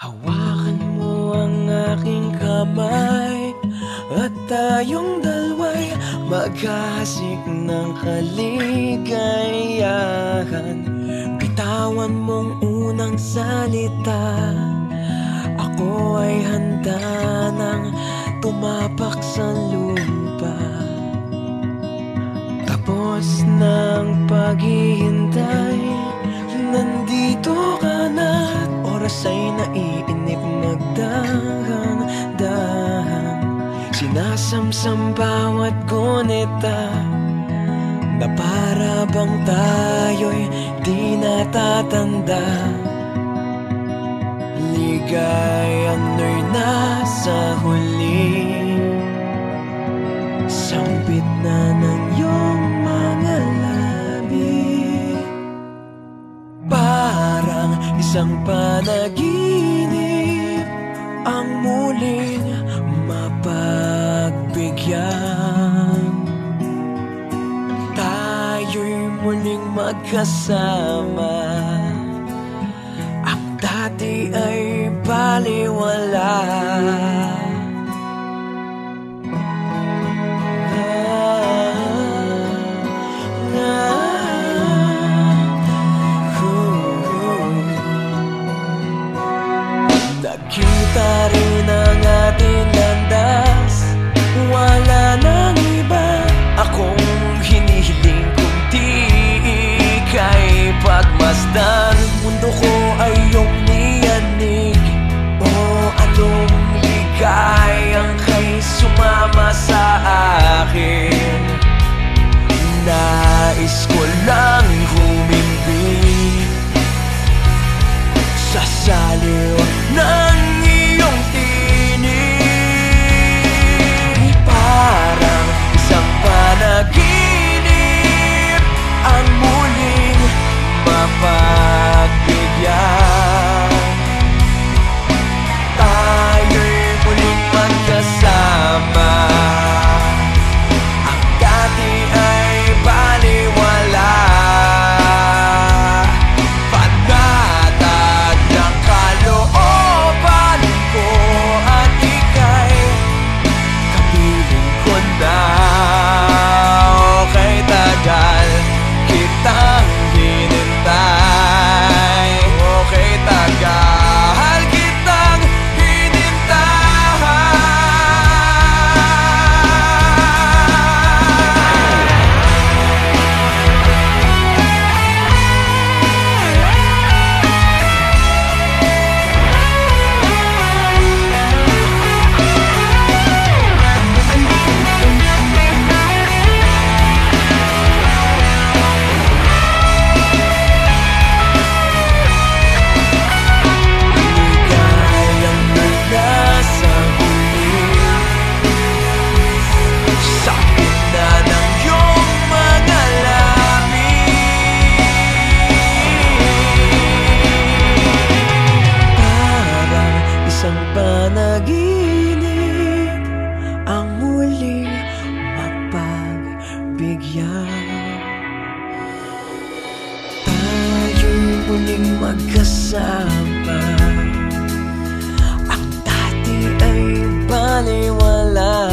Hawakan mo ang aking kamay At tayong dalawa'y maghahasik ng kaligayahan. Bitawan mong unang salita. Ako ay handa ng tumapak sa lupa. Tapos ng paghihintay Nandito ka oras ay naiinip nagdahan-dahan Sinasamsam bawat gunita Na para bang tayo'y di natatanda. Ligayan mo'y nasa huli isang panaginip Ang muling mapagbigyan. Tayo'y muling magkasama. Ang dati ay baliwala panaginip Ang muli mapagbigyan. Tayo'y muling magkasama. Ang dati ay baliwala